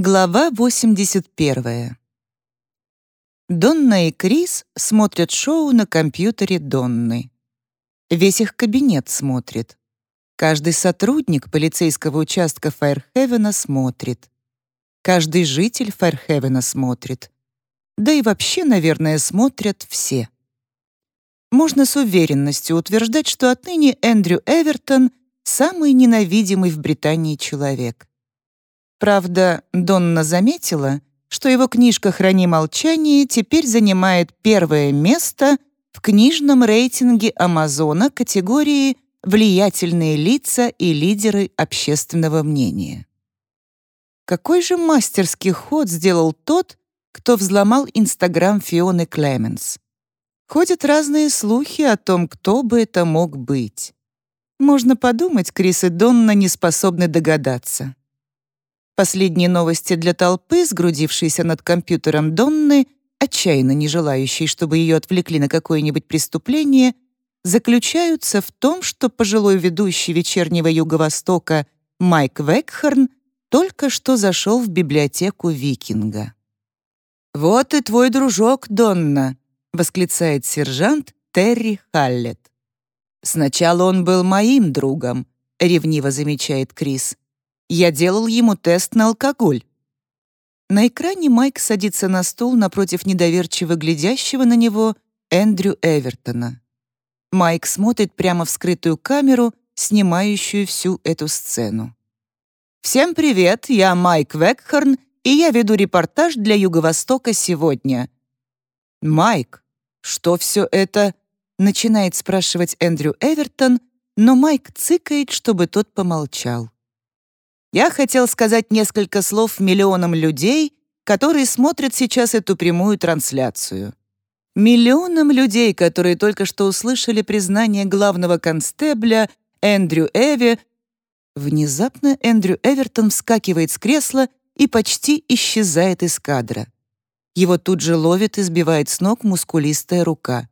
Глава 81. Донна и Крис смотрят шоу на компьютере Донны. Весь их кабинет смотрит. Каждый сотрудник полицейского участка Файрхевена смотрит. Каждый житель Файрхевена смотрит. Да и вообще, наверное, смотрят все. Можно с уверенностью утверждать, что отныне Эндрю Эвертон — самый ненавидимый в Британии человек. Правда, Донна заметила, что его книжка «Храни молчание» теперь занимает первое место в книжном рейтинге Амазона категории «Влиятельные лица и лидеры общественного мнения». Какой же мастерский ход сделал тот, кто взломал Инстаграм Фионы Клеменс? Ходят разные слухи о том, кто бы это мог быть. Можно подумать, Крис и Донна не способны догадаться. Последние новости для толпы, сгрудившейся над компьютером Донны, отчаянно не желающей, чтобы ее отвлекли на какое-нибудь преступление, заключаются в том, что пожилой ведущий вечернего Юго-Востока Майк Векхорн только что зашел в библиотеку Викинга. «Вот и твой дружок, Донна!» — восклицает сержант Терри Халлет. «Сначала он был моим другом», — ревниво замечает Крис. Я делал ему тест на алкоголь. На экране Майк садится на стул напротив недоверчиво глядящего на него Эндрю Эвертона. Майк смотрит прямо в скрытую камеру, снимающую всю эту сцену. «Всем привет, я Майк Векхорн, и я веду репортаж для Юго-Востока сегодня». «Майк, что все это?» — начинает спрашивать Эндрю Эвертон, но Майк цыкает, чтобы тот помолчал. Я хотел сказать несколько слов миллионам людей, которые смотрят сейчас эту прямую трансляцию. Миллионам людей, которые только что услышали признание главного констебля Эндрю Эви. Внезапно Эндрю Эвертон вскакивает с кресла и почти исчезает из кадра. Его тут же ловит и сбивает с ног мускулистая рука.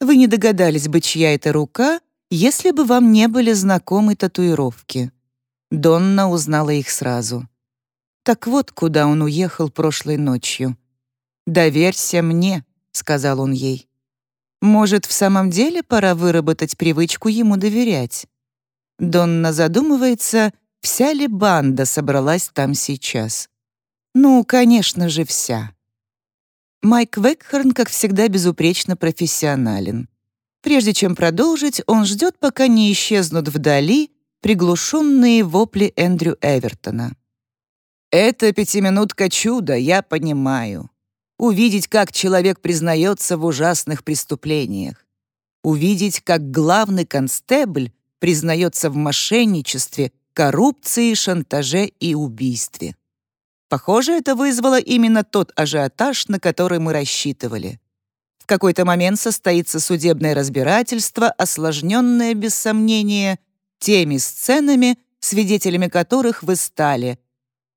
Вы не догадались бы, чья это рука, если бы вам не были знакомы татуировки. Донна узнала их сразу. Так вот, куда он уехал прошлой ночью. «Доверься мне», — сказал он ей. «Может, в самом деле пора выработать привычку ему доверять?» Донна задумывается, вся ли банда собралась там сейчас. Ну, конечно же, вся. Майк Векхорн, как всегда, безупречно профессионален. Прежде чем продолжить, он ждет, пока не исчезнут вдали приглушенные вопли Эндрю Эвертона. «Это пятиминутка чуда, я понимаю. Увидеть, как человек признается в ужасных преступлениях. Увидеть, как главный констебль признается в мошенничестве, коррупции, шантаже и убийстве. Похоже, это вызвало именно тот ажиотаж, на который мы рассчитывали. В какой-то момент состоится судебное разбирательство, осложненное, без сомнения, теми сценами, свидетелями которых вы стали.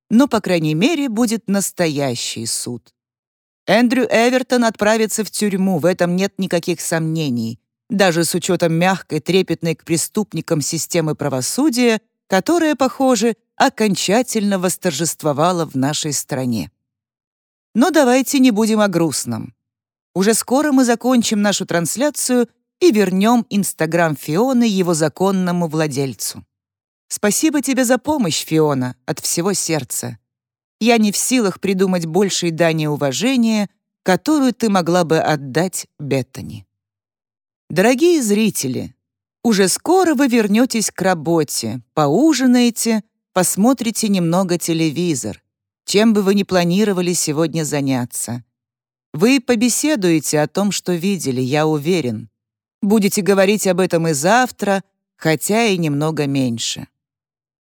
Но, по крайней мере, будет настоящий суд. Эндрю Эвертон отправится в тюрьму, в этом нет никаких сомнений, даже с учетом мягкой, трепетной к преступникам системы правосудия, которая, похоже, окончательно восторжествовала в нашей стране. Но давайте не будем о грустном. Уже скоро мы закончим нашу трансляцию и вернем Инстаграм Фионы его законному владельцу. Спасибо тебе за помощь, Фиона, от всего сердца. Я не в силах придумать большей дани уважения, которую ты могла бы отдать Беттани. Дорогие зрители, уже скоро вы вернетесь к работе, поужинаете, посмотрите немного телевизор, чем бы вы ни планировали сегодня заняться. Вы побеседуете о том, что видели, я уверен. Будете говорить об этом и завтра, хотя и немного меньше.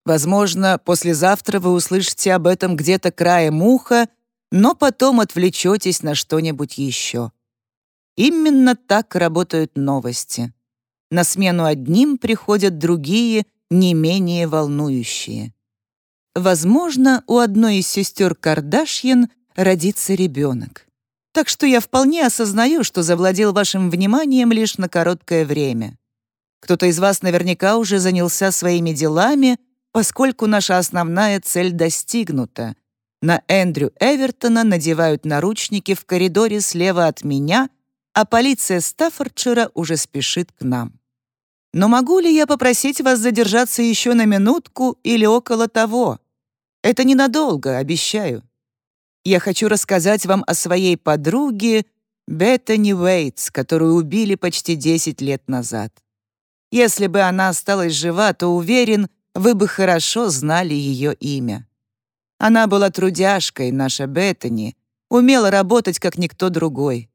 Возможно, послезавтра вы услышите об этом где-то краем уха, но потом отвлечетесь на что-нибудь еще. Именно так работают новости. На смену одним приходят другие, не менее волнующие. Возможно, у одной из сестер Кардашьян родится ребенок. Так что я вполне осознаю, что завладел вашим вниманием лишь на короткое время. Кто-то из вас наверняка уже занялся своими делами, поскольку наша основная цель достигнута. На Эндрю Эвертона надевают наручники в коридоре слева от меня, а полиция Стаффордшира уже спешит к нам. Но могу ли я попросить вас задержаться еще на минутку или около того? Это ненадолго, обещаю. Я хочу рассказать вам о своей подруге Беттани Уэйтс, которую убили почти 10 лет назад. Если бы она осталась жива, то уверен, вы бы хорошо знали ее имя. Она была трудяжкой, наша Беттани, умела работать, как никто другой.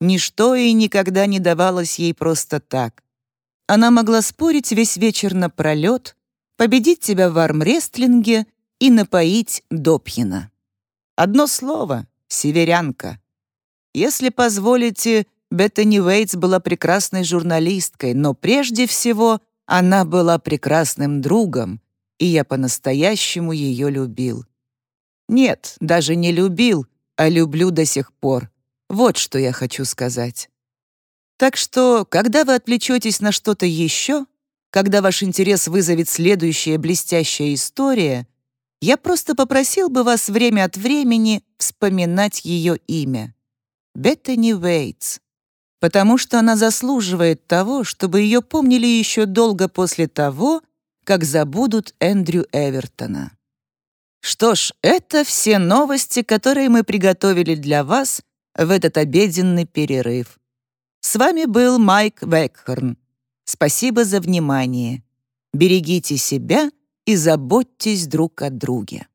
Ничто и никогда не давалось ей просто так. Она могла спорить весь вечер напролет, победить тебя в армрестлинге и напоить допьяна. Одно слово — северянка. Если позволите, Беттани Уэйтс была прекрасной журналисткой, но прежде всего она была прекрасным другом, и я по-настоящему ее любил. Нет, даже не любил, а люблю до сих пор. Вот что я хочу сказать. Так что, когда вы отвлечетесь на что-то еще, когда ваш интерес вызовет следующая блестящая история, я просто попросил бы вас время от времени вспоминать ее имя. Беттани Уэйтс. Потому что она заслуживает того, чтобы ее помнили еще долго после того, как забудут Эндрю Эвертона. Что ж, это все новости, которые мы приготовили для вас в этот обеденный перерыв. С вами был Майк Векхорн. Спасибо за внимание. Берегите себя и заботьтесь друг о друге.